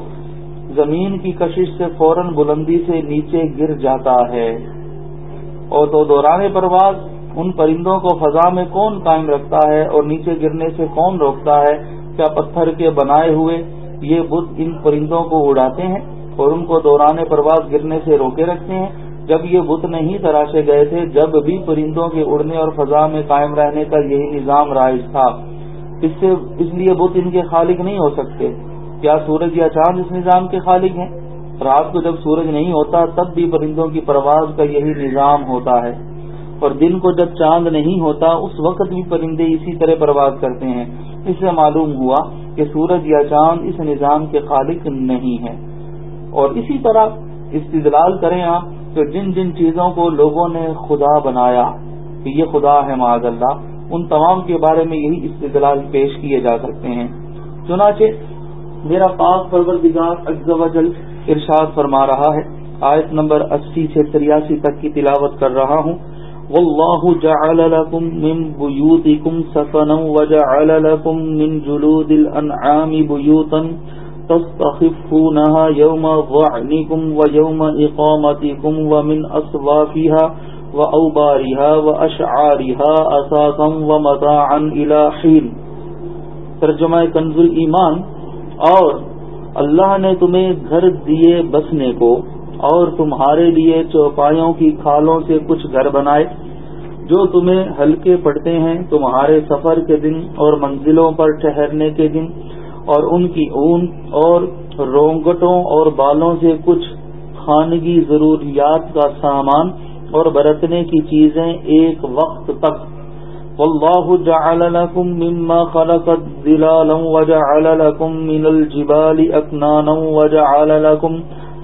زمین کی کشش سے فوراً بلندی سے نیچے گر جاتا ہے۔ اور تو دوران پرواز ان پرندوں کو فضا میں کون قائم رکھتا ہے اور نیچے گرنے سے کون روکتا ہے؟ کیا پتھر کے بنائے ہوئے یہ بت ان پرندوں کو اڑاتے ہیں اور ان کو دوران پرواز گرنے سے روکے رکھتے ہیں؟ جب یہ بت نہیں تراشے گئے تھے، جب بھی پرندوں کے اڑنے اور فضا میں قائم رہنے کا یہی نظام رائج تھا۔ اس سے، اس لیے بت ان کے خالق نہیں ہو سکتے۔ کیا سورج یا چاند اس نظام کے خالق ہیں؟ رات کو جب سورج نہیں ہوتا، تب بھی پرندوں کی پرواز کا یہی نظام ہوتا ہے۔ اور دن کو جب چاند نہیں ہوتا، اس وقت بھی پرندے اسی طرح پرواز کرتے ہیں۔ اس سے معلوم ہوا کہ سورج یا چاند اس نظام کے خالق نہیں ہے۔ اور اسی طرح استدلال کریں آپ تو جن جن چیزوں کو لوگوں نے خدا بنایا، کہ یہ خدا ہے معاذ اللہ، ان تمام کے بارے میں یہی استدلال پیش کیے جا سکتے ہیں۔ چنانچہ میرا پاک پرور جل ارشاد فرما رہا ہے۔ آیت نمبر اسی سے تریاسی تک کی تلاوت کر رہا ہوں۔ واللہ جعل لكم من بيوتكم سكنا وجعل لكم من جلود الانعام بيوتا تستخفونها يوم ضعنكم ويوم اقامتكم ومن اصوافها واوبارها واشعارها اساسا ومتاعا الى حين ترجمہ کنز ایمان اور اللہ نے تمہیں گھر دیے بسنے کو اور تمہارے لیے چوپایوں کی کھالوں سے کچھ گھر بنائے۔ جو تمہیں ہلکے پڑتے ہیں، تمہارے سفر کے دن اور منزلوں پر ٹھہرنے کے دن، اور ان کی اون اور رونگٹوں اور بالوں سے کچھ خانگی ضروریات کا سامان اور برتنے کی چیزیں ایک وقت تک۔ والله جعل لكم مما خلقت ظلالا وجعل لكم من الجبال أكنانا وجعل لكم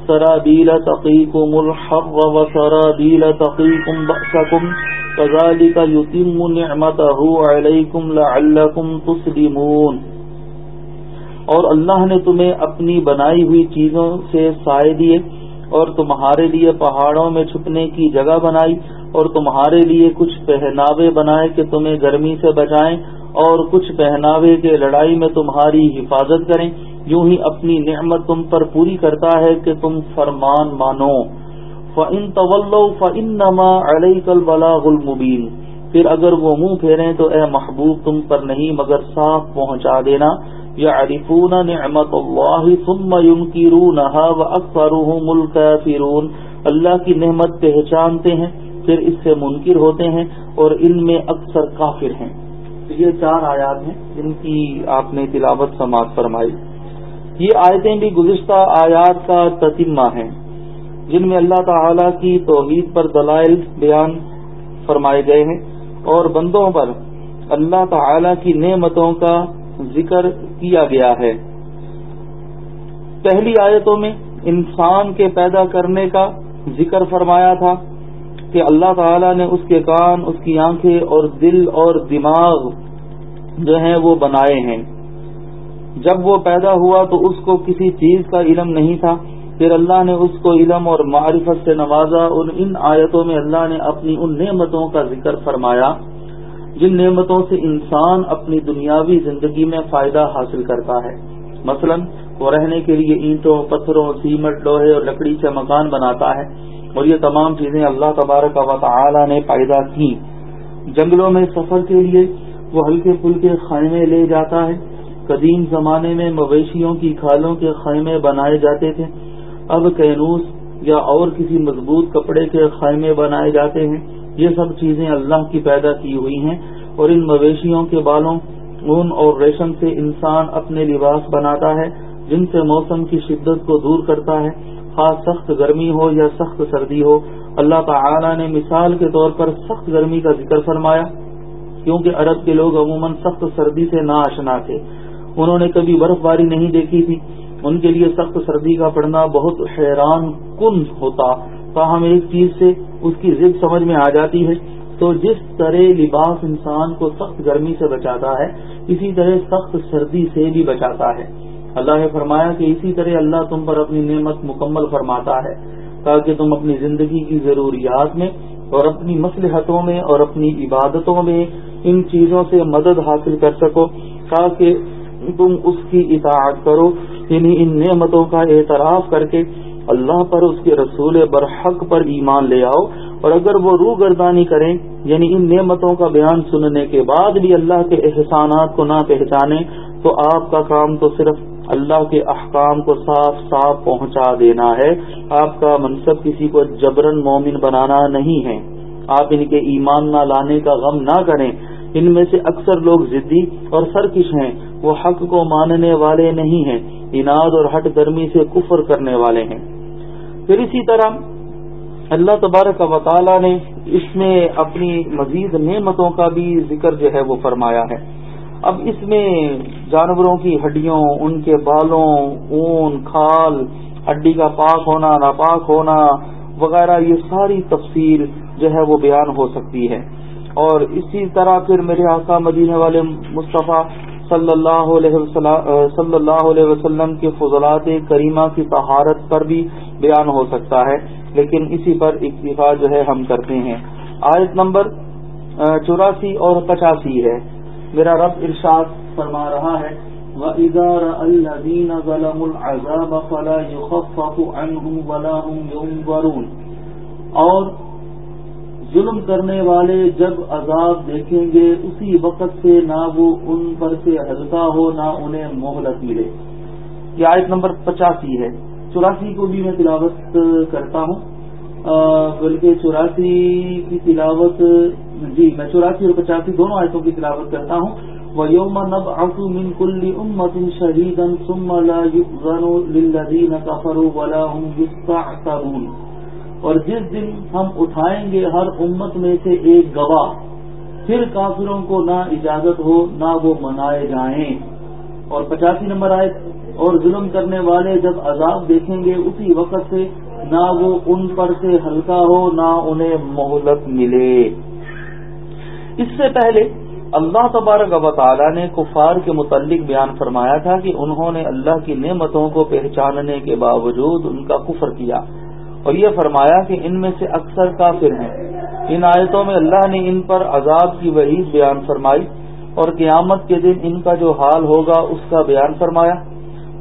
سرابيل تقيكم الحر وسرابيل تقيكم بأسكم كذلك يتم نعمته عليكم لعلكم تسلمون۔ اور اللہ نے تمہیں اپنی بنائی ہوئی چیزوں سے سائے دیے اور تمہارے لیے پہاڑوں میں چھپنے کی جگہ بنائی اور تمہارے لیے کچھ پہناوے بنائے کہ تمہیں گرمی سے بچائیں اور کچھ پہناوے کے لڑائی میں تمہاری حفاظت کریں۔ یوں ہی اپنی نعمت تم پر پوری کرتا ہے کہ تم فرمان مانو۔ فن طول فن نما علیہ کل بلاغ المبین پھر اگر وہ منہ پھیریں تو اے محبوب تم پر نہیں مگر صاف پہنچا دینا۔ یا عریفون نعمت اللہ ثم ينكرونها واكثرهم الكافرون۔ اللہ کی نعمت پہچانتے ہیں، پھر اس سے منکر ہوتے ہیں اور ان میں اکثر کافر ہیں۔ یہ چار آیات ہیں جن کی آپ نے تلاوت سماعت فرمائی۔ یہ آیتیں بھی گزشتہ آیات کا تتمہ ہیں، جن میں اللہ تعالی کی توحید پر دلائل بیان فرمائے گئے ہیں اور بندوں پر اللہ تعالی کی نعمتوں کا ذکر کیا گیا ہے۔ پہلی آیتوں میں انسان کے پیدا کرنے کا ذکر فرمایا تھا کہ اللہ تعالی نے اس کے کان، اس کی آنکھیں اور دل اور دماغ جو ہیں وہ بنائے ہیں۔ جب وہ پیدا ہوا تو اس کو کسی چیز کا علم نہیں تھا۔ پھر اللہ نے اس کو علم اور معرفت سے نوازا۔ اور ان آیتوں میں اللہ نے اپنی ان نعمتوں کا ذکر فرمایا، جن نعمتوں سے انسان اپنی دنیاوی زندگی میں فائدہ حاصل کرتا ہے۔ مثلا، وہ رہنے کے لیے اینٹوں، پتھروں سیمٹ لوہے اور لکڑی سے مکان بناتا ہے۔ اور یہ تمام چیزیں اللہ تبارک و تعالی نے پیدا کی جنگلوں میں سفر کے لیے وہ ہلکے پھلکے خیمے لے جاتا ہے۔ قدیم زمانے میں مویشیوں کی کھالوں کے خیمے بنائے جاتے تھے۔ اب کینوس یا اور کسی مضبوط کپڑے کے خیمے بنائے جاتے ہیں۔ یہ سب چیزیں اللہ کی پیدا کی ہوئی ہیں اور ان مویشیوں کے بالوں، اون اور ریشم سے انسان اپنے لباس بناتا ہے، جن سے موسم کی شدت کو دور کرتا ہے۔ خاص سخت گرمی ہو یا سخت سردی ہو، اللہ تعالی نے مثال کے طور پر سخت گرمی کا ذکر فرمایا، کیونکہ عرب کے لوگ عموماً سخت سردی سے نا آشنا تھے۔ انہوں نے کبھی برف باری نہیں دیکھی تھی۔ ان کے لیے سخت سردی کا پڑنا بہت حیران کن ہوتا۔ تاہم ایک چیز سے اس کی ضد سمجھ میں آ جاتی ہے۔ تو جس طرح لباس انسان کو سخت گرمی سے بچاتا ہے، اسی طرح سخت سردی سے بھی بچاتا ہے۔ اللہ نے فرمایا کہ اسی طرح اللہ تم پر اپنی نعمت مکمل فرماتا ہے، تاکہ تم اپنی زندگی کی ضروریات میں اور اپنی مسلحتوں میں اور اپنی عبادتوں میں ان چیزوں سے مدد حاصل کر سکو، تاکہ تم اس کی اطاعت کرو یعنی ان نعمتوں کا اعتراف کر کے اللہ پر اس کے رسول برحق پر ایمان لے آؤ۔ اور اگر وہ روح گردانی کریں یعنی ان نعمتوں کا بیان سننے کے بعد بھی اللہ کے احسانات کو نہ پہچانے، تو آپ کا کام تو صرف اللہ کے احکام کو صاف صاف پہنچا دینا ہے۔ آپ کا منصب کسی کو جبرن مومن بنانا نہیں ہے۔ آپ ان کے ایمان نہ لانے کا غم نہ کریں۔ ان میں سے اکثر لوگ ضدی اور سرکش ہیں۔ وہ حق کو ماننے والے نہیں ہیں، اناد اور ہٹ گرمی سے کفر کرنے والے ہیں۔ پھر اسی طرح اللہ تبارک و تعالی نے اس میں اپنی مزید نعمتوں کا بھی ذکر جو ہے وہ فرمایا ہے۔ اب اس میں جانوروں کی ہڈیوں، ان کے بالوں، اون، کھال، ہڈی کا پاک ہونا، ناپاک ہونا وغیرہ، یہ ساری تفصیل جو ہے وہ بیان ہو سکتی ہے۔ اور اسی طرح پھر میرے آقا مدینے والے مصطفیٰ صلی اللہ علیہ صلی اللہ علیہ وسلم کے فضلات کریمہ کی طہارت پر بھی بیان ہو سکتا ہے، لیکن اسی پر اکتفا جو ہے ہم کرتے ہیں۔ آیت نمبر چوراسی اور پچاسی ہے۔ میرا رب ارشاد فرما رہا ہے، وَإِذَا رَأَى الَّذِينَ ظَلَمُوا الْعَذَابَ فَلَا يُخَفَّفُ عَنْهُمْ وَلَا هُمْ يُنظَرُونَ۔ اور ظلم کرنے والے جب عذاب دیکھیں گے، اسی وقت سے نہ وہ ان پر سے ہلکا ہو، نہ انہیں مہلت ملے۔ یہ آیت نمبر پچاسی ہے۔ چوراسی کو بھی میں تلاوت کرتا ہوں۔ بلکہ چوراسی کی تلاوت جی میں چوراسی اور پچاسی دونوں آیتوں کی تلاوت کرتا ہوں۔ وہ یوم نب آسو من کل امت شہید اور جس دن ہم اٹھائیں گے ہر امت میں سے ایک گواہ، پھر کافروں کو نہ اجازت ہو، نہ وہ منائے جائیں۔ اور پچاسی نمبر آئے اور ظلم کرنے والے جب عذاب دیکھیں گے اسی وقت سے، نہ وہ ان پر سے ہلکا ہو، نہ انہیں مہلت ملے۔ اس سے پہلے اللہ تبارک و تعالی نے کفار کے متعلق بیان فرمایا تھا کہ انہوں نے اللہ کی نعمتوں کو پہچاننے کے باوجود ان کا کفر کیا۔ اور یہ فرمایا کہ ان میں سے اکثر کافر ہیں۔ ان آیتوں میں اللہ نے ان پر عذاب کی وحید بیان فرمائی اور قیامت کے دن ان کا جو حال ہوگا اس کا بیان فرمایا۔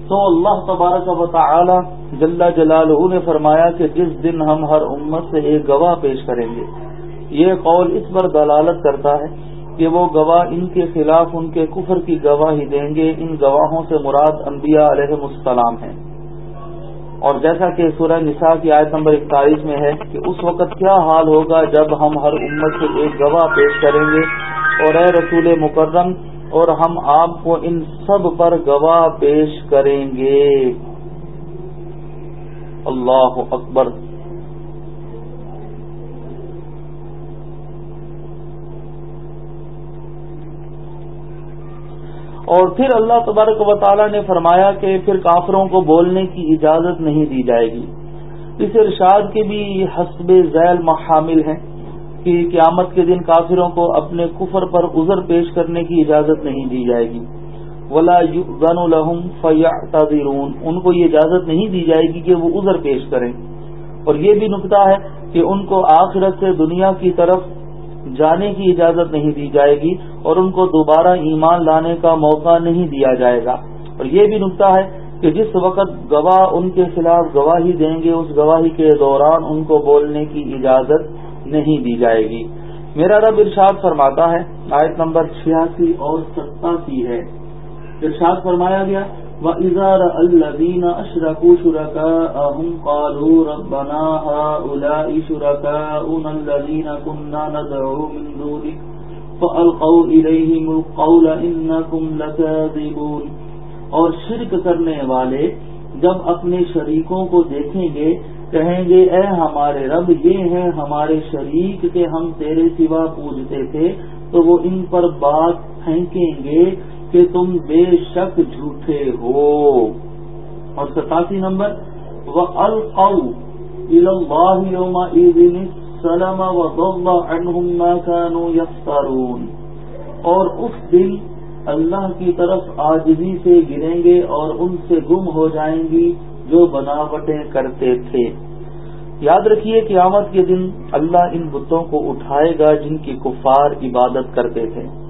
تو اللہ تبارک و تعالی جل جلالہ نے فرمایا کہ جس دن ہم ہر امت سے ایک گواہ پیش کریں گے۔ یہ قول اس پر دلالت کرتا ہے کہ وہ گواہ ان کے خلاف ان کے کفر کی گواہی دیں گے۔ ان گواہوں سے مراد انبیاء علیہ السلام ہیں۔ اور جیسا کہ سورہ نساء کی آیت نمبر اکتالیس میں ہے کہ اس وقت کیا حال ہوگا جب ہم ہر امت سے ایک گواہ پیش کریں گے؟ اور اے رسول مکرم، اور ہم آپ کو ان سب پر گواہ پیش کریں گے۔ اللہ اکبر۔ اور پھر اللہ تبارک و تعالی نے فرمایا کہ پھر کافروں کو بولنے کی اجازت نہیں دی جائے گی۔ اس ارشاد کے بھی حسب ذیل محامل ہیں کہ قیامت کے دن کافروں کو اپنے کفر پر عذر پیش کرنے کی اجازت نہیں دی جائے گی۔ ولا غن الحم فیا ان کو یہ اجازت نہیں دی جائے گی کہ وہ عذر پیش کریں۔ اور یہ بھی نقطہ ہے کہ ان کو آخرت سے دنیا کی طرف جانے کی اجازت نہیں دی جائے گی اور ان کو دوبارہ ایمان لانے کا موقع نہیں دیا جائے گا۔ اور یہ بھی نقطہ ہے کہ جس وقت گواہ ان کے خلاف گواہی دیں گے، اس گواہی کے دوران ان کو بولنے کی اجازت نہیں دی جائے گی۔ میرا رب ارشاد فرماتا ہے، آیت نمبر چھیاسی اور ستاسی ہے۔ ارشاد فرمایا گیا وَإِذَا رَأَى الَّذِينَ أَشْرَكُوا شُرَكَاءَهُمْ قَالُوا رَبَّنَا هَؤُلَاءِ شُرَكَاؤُنَا الَّذِينَ كُنَّا نَدْعُو مِن دُونِكَ فَأَلْقَوْا إِلَيْهِمُ الْقَوْلَ إِنَّكُمْ لَكَاذِبُونَ اور شرک کرنے والے جب اپنے شریکوں کو دیکھیں گے، کہیں گے، اے ہمارے رب، یہ ہیں ہمارے شریک کے ہم تیرے سوا پوجتے تھے، تو وہ ان پر بات پھینکیں گے کہ تم بے شک جھوٹے ہو۔ اور ستاسی نمبر وہ القو سلم اور اس دن اللہ کی طرف آجزی سے گریں گے اور ان سے گم ہو جائیں گی جو بناوٹیں کرتے تھے۔ یاد رکھیے کہ آمد کے دن اللہ ان بتوں کو اٹھائے گا جن کی کفار عبادت کرتے تھے۔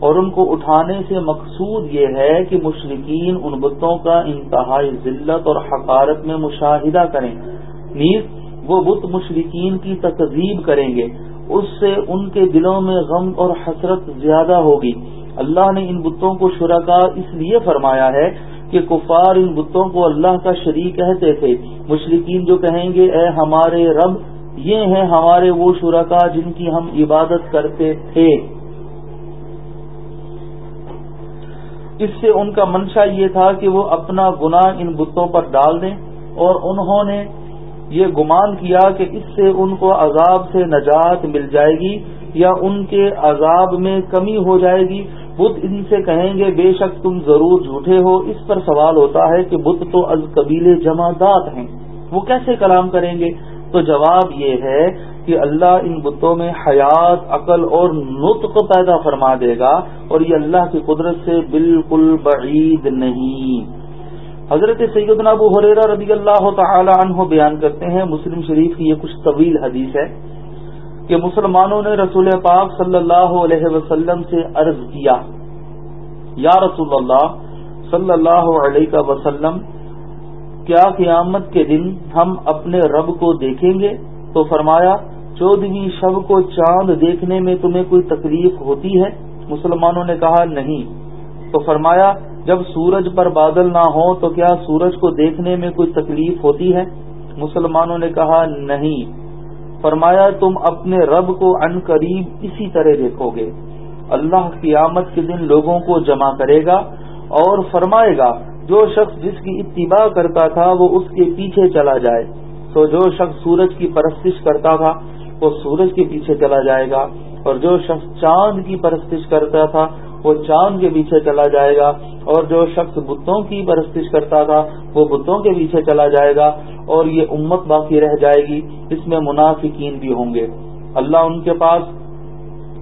اور ان کو اٹھانے سے مقصود یہ ہے کہ مشرقین ان بتوں کا انتہائی ذلت اور حقارت میں مشاہدہ کریں۔ نیز، وہ بت مشرقین کی تقزیب کریں گے۔ اس سے ان کے دلوں میں غم اور حسرت زیادہ ہوگی۔ اللہ نے ان بتوں کو شرکا اس لیے فرمایا ہے کہ کفار ان بتوں کو اللہ کا شریک کہتے تھے۔ مشرقین جو کہیں گے، اے ہمارے رب، یہ ہیں ہمارے وہ شرکا جن کی ہم عبادت کرتے تھے۔ اس سے ان کا منشا یہ تھا کہ وہ اپنا گناہ ان بتوں پر ڈال دیں اور انہوں نے یہ گمان کیا کہ اس سے ان کو عذاب سے نجات مل جائے گی یا ان کے عذاب میں کمی ہو جائے گی۔ بت ان سے کہیں گے، بے شک تم ضرور جھوٹے ہو۔ اس پر سوال ہوتا ہے کہ بت تو از قبیل جماعت ہیں۔ وہ کیسے کلام کریں گے؟ تو جواب یہ ہے کہ اللہ ان بتوں میں حیات، عقل اور نطق پیدا فرما دے گا اور یہ اللہ کی قدرت سے بالکل بعید نہیں۔ حضرت سیدنا ابو حریرہ رضی اللہ تعالی عنہ بیان کرتے ہیں، مسلم شریف کی یہ کچھ طویل حدیث ہے کہ مسلمانوں نے رسول پاک صلی اللہ علیہ وسلم سے عرض کیا، یا رسول اللہ صلی اللہ علیہ وسلم کیا قیامت کے دن ہم اپنے رب کو دیکھیں گے؟ تو فرمایا، چودہویں شب کو چاند دیکھنے میں تمہیں کوئی تکلیف ہوتی ہے؟ مسلمانوں نے کہا، نہیں۔ تو فرمایا، جب سورج پر بادل نہ ہو تو کیا سورج کو دیکھنے میں کوئی تکلیف ہوتی ہے؟ مسلمانوں نے کہا، نہیں۔ فرمایا، تم اپنے رب کو ان قریب اسی طرح دیکھو گے۔ اللہ قیامت کے دن لوگوں کو جمع کرے گا اور فرمائے گا جو شخص جس کی اتباع کرتا تھا وہ اس کے پیچھے چلا جائے۔ تو جو شخص سورج کی پرستش کرتا تھا، وہ سورج کے پیچھے چلا جائے گا۔ اور جو شخص چاند کی پرستش کرتا تھا، وہ چاند کے پیچھے چلا جائے گا۔ اور جو شخص بتوں کی پرستش کرتا تھا، وہ بتوں کے پیچھے چلا جائے گا۔ اور یہ امت باقی رہ جائے گی، اس میں منافقین بھی ہوں گے۔ اللہ ان کے پاس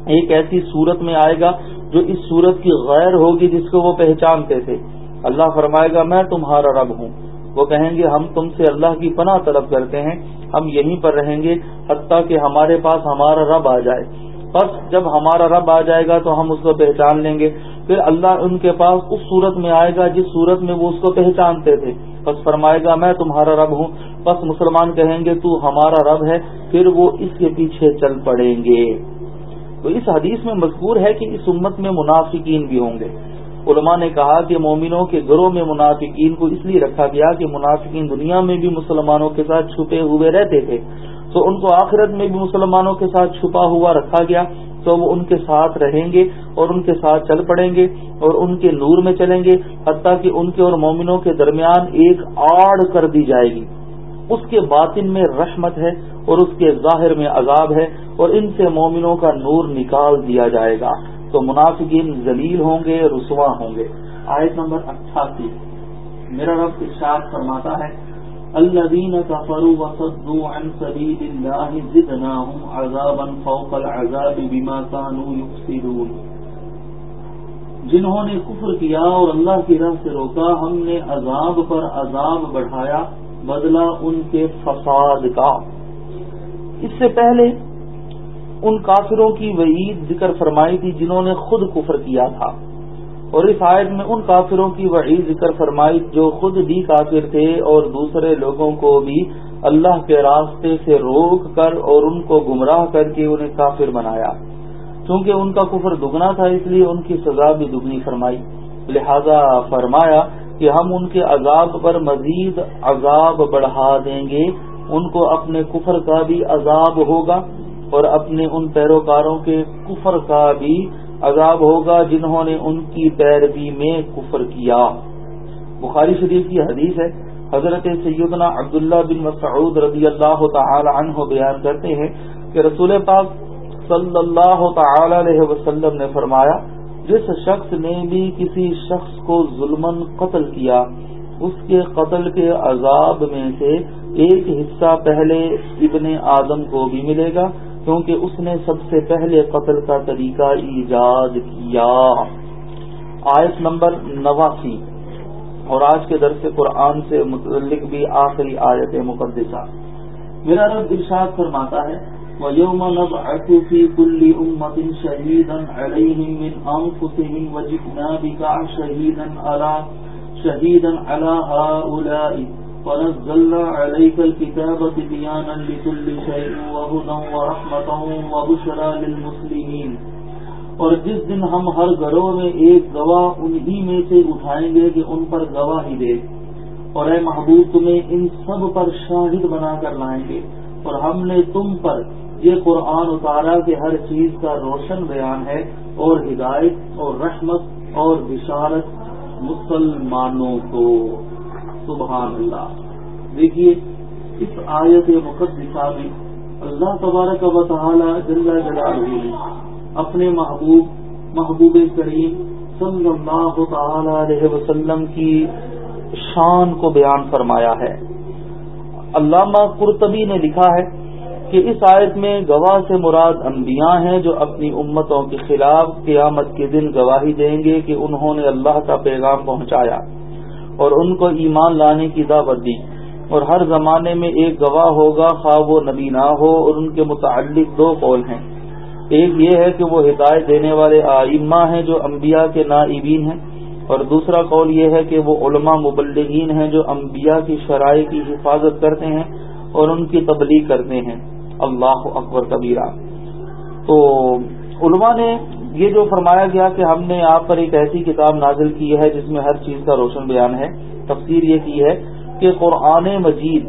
ایک ایسی صورت میں آئے گا جو اس صورت کی غیر ہوگی جس کو وہ پہچانتے تھے۔ اللہ فرمائے گا، میں تمہارا رب ہوں۔ وہ کہیں گے، ہم تم سے اللہ کی پناہ طلب کرتے ہیں، ہم یہیں پر رہیں گے حتیٰ کہ ہمارے پاس ہمارا رب آ جائے۔ بس جب ہمارا رب آ جائے گا تو ہم اس کو پہچان لیں گے۔ پھر اللہ ان کے پاس اس صورت میں آئے گا جس صورت میں وہ اس کو پہچانتے تھے۔ بس فرمائے گا، میں تمہارا رب ہوں۔ بس مسلمان کہیں گے، تو ہمارا رب ہے۔ پھر وہ اس کے پیچھے چل پڑیں گے۔ تو اس حدیث میں مذکور ہے کہ اس امت میں منافقین بھی ہوں گے۔ علماء نے کہا کہ مومنوں کے گھروں میں منافقین کو اس لیے رکھا گیا کہ منافقین دنیا میں بھی مسلمانوں کے ساتھ چھپے ہوئے رہتے تھے۔ تو ان کو آخرت میں بھی مسلمانوں کے ساتھ چھپا ہوا رکھا گیا۔ تو وہ ان کے ساتھ رہیں گے اور ان کے ساتھ چل پڑیں گے اور ان کے نور میں چلیں گے، حتیٰ کہ ان کے اور مومنوں کے درمیان ایک آڑ کر دی جائے گی۔ اس کے باطن میں رحمت ہے اور اس کے ظاہر میں عذاب ہے اور ان سے مومنوں کا نور نکال دیا جائے گا۔ تو منافقین ذلیل ہوں گے، رسوا ہوں گے۔ آیت نمبر اٹھاسی۔ میرا رب ارشاد فرماتا ہے الذين كفروا وصدوا عن سبيل الله زدناهم عذابا فوق العذاب بما كانوا يفسدون جنہوں نے کفر کیا اور اللہ کی راہ سے روکا، ہم نے عذاب پر عذاب بڑھایا، بدلا ان کے فساد کا۔ اس سے پہلے ان کافروں کی وعید ذکر فرمائی تھی جنہوں نے خود کفر کیا تھا۔ اور اس آیت میں ان کافروں کی وعید ذکر فرمائی جو خود بھی کافر تھے اور دوسرے لوگوں کو بھی اللہ کے راستے سے روک کر اور ان کو گمراہ کر کے انہیں کافر بنایا۔ چونکہ ان کا کفر دگنا تھا، اس لیے ان کی سزا بھی دگنی فرمائی۔ لہذا فرمایا کہ ہم ان کے عذاب پر مزید عذاب بڑھا دیں گے۔ ان کو اپنے کفر کا بھی عذاب ہوگا۔ اور اپنے ان پیروکاروں کے کفر کا بھی عذاب ہوگا جنہوں نے ان کی پیروی میں کفر کیا۔ بخاری شریف کی حدیث ہے، حضرت سیدنا عبداللہ بن مسعود رضی اللہ تعالی عنہ بیان کرتے ہیں کہ رسول پاک صلی اللہ تعالی علیہ وسلم نے فرمایا، جس شخص نے بھی کسی شخص کو ظلم قتل کیا، اس کے قتل کے عذاب میں سے ایک حصہ پہلے ابن آدم کو بھی ملے گا کیونکہ اس نے سب سے پہلے قتل کا طریقہ ایجاد کیا۔ آیت نمبر نواسی۔ اور آج کے درس قرآن سے متعلق بھی آخری آیت مقدسہ۔ میرا رب ارشاد فرماتا ہے، وَيَوْمَ نَبْعَثُ فِي كُلِّ أُمَّةٍ شَهِيدًا عَلَيْهِمْ مِنْ أَنفُسِهِمْ وَجِئْنَا بِكَ شَهِيدًا عَلَى شَهِيدًا عَلَى هَؤُلَاءِ ونزلنا عليك الكتاب لكل شيء وهدى ورحمة وبشرى للمسلمين۔ اور جس دن ہم ہر گھروں میں ایک گواہ انہی میں سے اٹھائیں گے کہ ان پر گواہی دے۔ اور اے محبوب تمہیں ان سب پر شاہد بنا کر لائیں گے۔ اور ہم نے تم پر یہ قرآن اتارا کہ ہر چیز کا روشن بیان ہے اور ہدایت اور رحمت اور بشارت مسلمانوں کو۔ سبحان اللہ۔ دیکھیے، اس آیت مقدسہ میں اللہ تبارک و تعالی جل جلالہ نے اپنے محبوب محبوب کریم صلی اللہ تعالی علیہ وسلم کی شان کو بیان فرمایا ہے۔ علامہ قرطبی نے لکھا ہے کہ اس آیت میں گواہ سے مراد انبیاء ہیں جو اپنی امتوں کے خلاف قیامت کے دن گواہی دیں گے کہ انہوں نے اللہ کا پیغام پہنچایا۔ اور ان کو ایمان لانے کی دعوت دی اور ہر زمانے میں ایک گواہ ہوگا خواب و نبی نہ ہو، اور ان کے متعلق دو قول ہیں۔ ایک یہ ہے کہ وہ ہدایت دینے والے آئمہ ہیں جو انبیاء کے نائبین ہیں۔ اور دوسرا قول یہ ہے کہ وہ علماء مبلغین ہیں جو انبیاء کی شرائع کی حفاظت کرتے ہیں اور ان کی تبلیغ کرتے ہیں۔ اللہ اکبر کبیرہ۔ تو علماء نے یہ جو فرمایا گیا کہ ہم نے آپ پر ایک ایسی کتاب نازل کی ہے جس میں ہر چیز کا روشن بیان ہے، تفسیر یہ کی ہے کہ قرآن مجید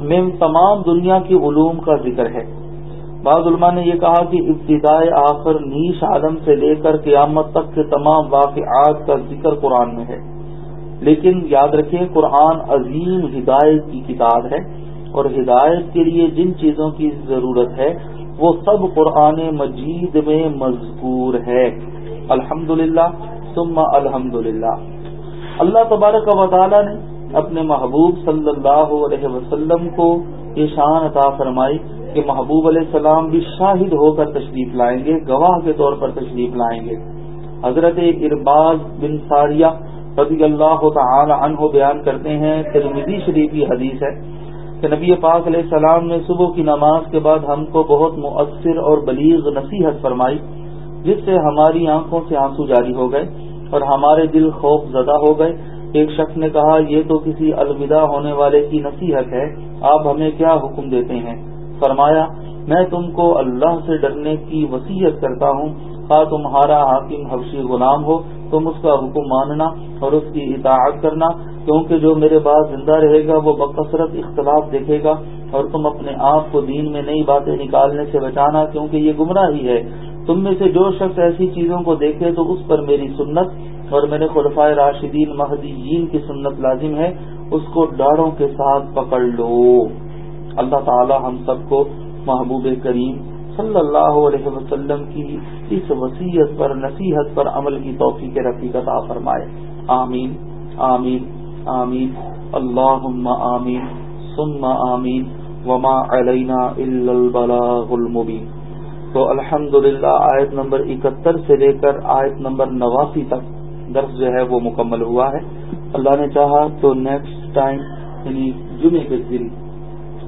میں تمام دنیا کی علوم کا ذکر ہے۔ بعض علماء نے یہ کہا کہ ابتدائے آخر نیش عالم سے لے کر قیامت تک کے تمام واقعات کا ذکر قرآن میں ہے۔ لیکن یاد رکھیں، قرآن عظیم ہدایت کی کتاب ہے اور ہدایت کے لیے جن چیزوں کی ضرورت ہے وہ سب قرآن مجید میں مذکور ہے۔ الحمد للہ ثم الحمد للہ اللہ تبارک و تعالی نے اپنے محبوب صلی اللہ علیہ وسلم کو یہ شان عطا فرمائی کہ محبوب علیہ السلام بھی شاہد ہو کر تشریف لائیں گے، گواہ کے طور پر تشریف لائیں گے۔ حضرت ارباز بن ساریہ رضی اللہ تعالی عنہ بیان کرتے ہیں ترمیدی شریف کی حدیث ہے۔ کہ نبی پاک علیہ السلام نے صبح کی نماز کے بعد ہم کو بہت مؤثر اور بلیغ نصیحت فرمائی، جس سے ہماری آنکھوں سے آنسو جاری ہو گئے اور ہمارے دل خوف زدہ ہو گئے۔ ایک شخص نے کہا، یہ تو کسی الوداع ہونے والے کی نصیحت ہے، آپ ہمیں کیا حکم دیتے ہیں؟ فرمایا، میں تم کو اللہ سے ڈرنے کی وسیعت کرتا ہوں خواہ تمہارا حاکم حفشی غلام ہو، تم اس کا حکم ماننا اور اس کی اطاعت کرنا، کیونکہ جو میرے بعد زندہ رہے گا، وہ بکثرت اختلاف دیکھے گا اور تم اپنے آپ کو دین میں نئی باتیں نکالنے سے بچانا، کیونکہ یہ گمراہی ہے۔ تم میں سے جو شخص ایسی چیزوں کو دیکھے تو اس پر میری سنت اور میرے خلفائے راشدین مہدیین کی سنت لازم ہے۔ اس کو ڈاڑوں کے ساتھ پکڑ لو۔ اللہ تعالی ہم سب کو محبوب کریم صلی اللہ علیہ وسلم کی اس وسیعت پر، نصیحت پر عمل کی توفیق رفیق عطا فرمائے۔ آمین آمین آمین۔ اللہم آمین، ثم آمین۔ وما علینا الا البلاغ المبین۔ تو الحمد آیت نمبر اکہتر سے لے کر آیت نمبر نواسی تک درس جو ہے وہ مکمل ہوا ہے۔ اللہ نے چاہا تو نیکسٹ ٹائم یعنی جمعے کے دن،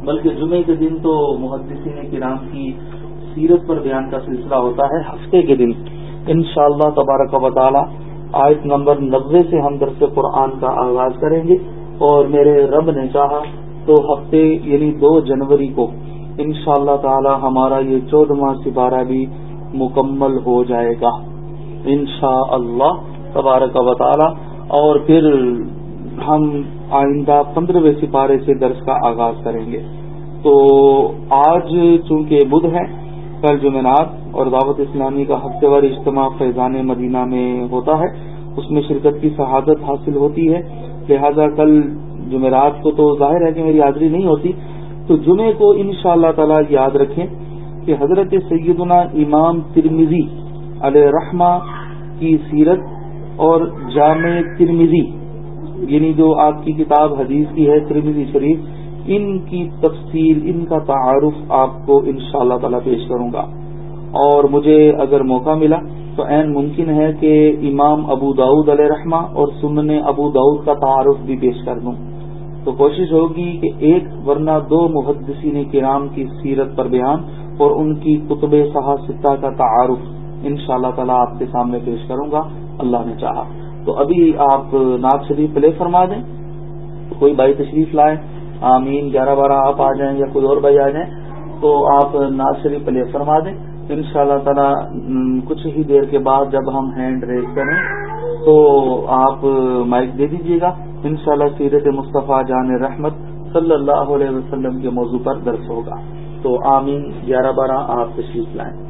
بلکہ جمعے کے دن تو محدثین کرام کی سیرت پر بیان کا سلسلہ ہوتا ہے ہفتے کے دن۔ انشاءاللہ تبارک و تعالی آیت نمبر نبے سے ہم درس قرآن کا آغاز کریں گے۔ اور میرے رب نے چاہا تو ہفتے یعنی دو جنوری کو ان شاء اللہ تعالی ہمارا یہ چودواں سپارہ بھی مکمل ہو جائے گا۔ ان شاء اللہ تبارک و تعالی۔ اور پھر ہم آئندہ پندرہویں سپارے سے درس کا آغاز کریں گے۔ تو آج چونکہ بدھ ہے کل جمعرات اور دعوت اسلامی کا ہفتے وار اجتماع فیضان مدینہ میں ہوتا ہے۔ اس میں شرکت کی شہادت حاصل ہوتی ہے۔ لہذا کل جمعرات کو تو ظاہر ہے کہ میری حاضری نہیں ہوتی۔ تو جمعے کو ان شاء اللہ تعالی یاد رکھیں کہ حضرت سیدنا امام ترمیزی علیہ رحمہ کی سیرت اور جامع ترمیزی یعنی جو آپ کی کتاب حدیث کی ہے ترمیزی شریف ان کی تفصیل، ان کا تعارف آپ کو ان شاء اللہ تعالی پیش کروں گا۔ اور مجھے اگر موقع ملا تو عین ممکن ہے کہ امام ابو داود علیہ رحمہ اور سنن ابو داود کا تعارف بھی پیش کر دوں۔ تو کوشش ہوگی کہ ایک ورنہ دو محدثین کرام کی سیرت پر بیان اور ان کی کتب صحاح کا تعارف ان شاء اللہ تعالیٰ آپ کے سامنے پیش کروں گا۔ اللہ نے چاہا۔ تو ابھی آپ ناز شریف پلے فرما دیں، کوئی بھائی تشریف لائیں آمین، گیارہ بارہ آپ آ جائیں یا کوئی اور بھائی آ جائیں تو آپ ناز شریف پلے فرما دیں۔ ان شاء اللہ تعالی کچھ ہی دیر کے بعد جب ہم ہینڈ ریز کریں تو آپ مائک دے دیجیے گا۔ ان شاء اللہ سیرت مصطفیٰ جان رحمت صلی اللہ علیہ وسلم کے موضوع پر درس ہوگا۔ تو آمین، گیارہ بارہ آپ تشریف لائیں۔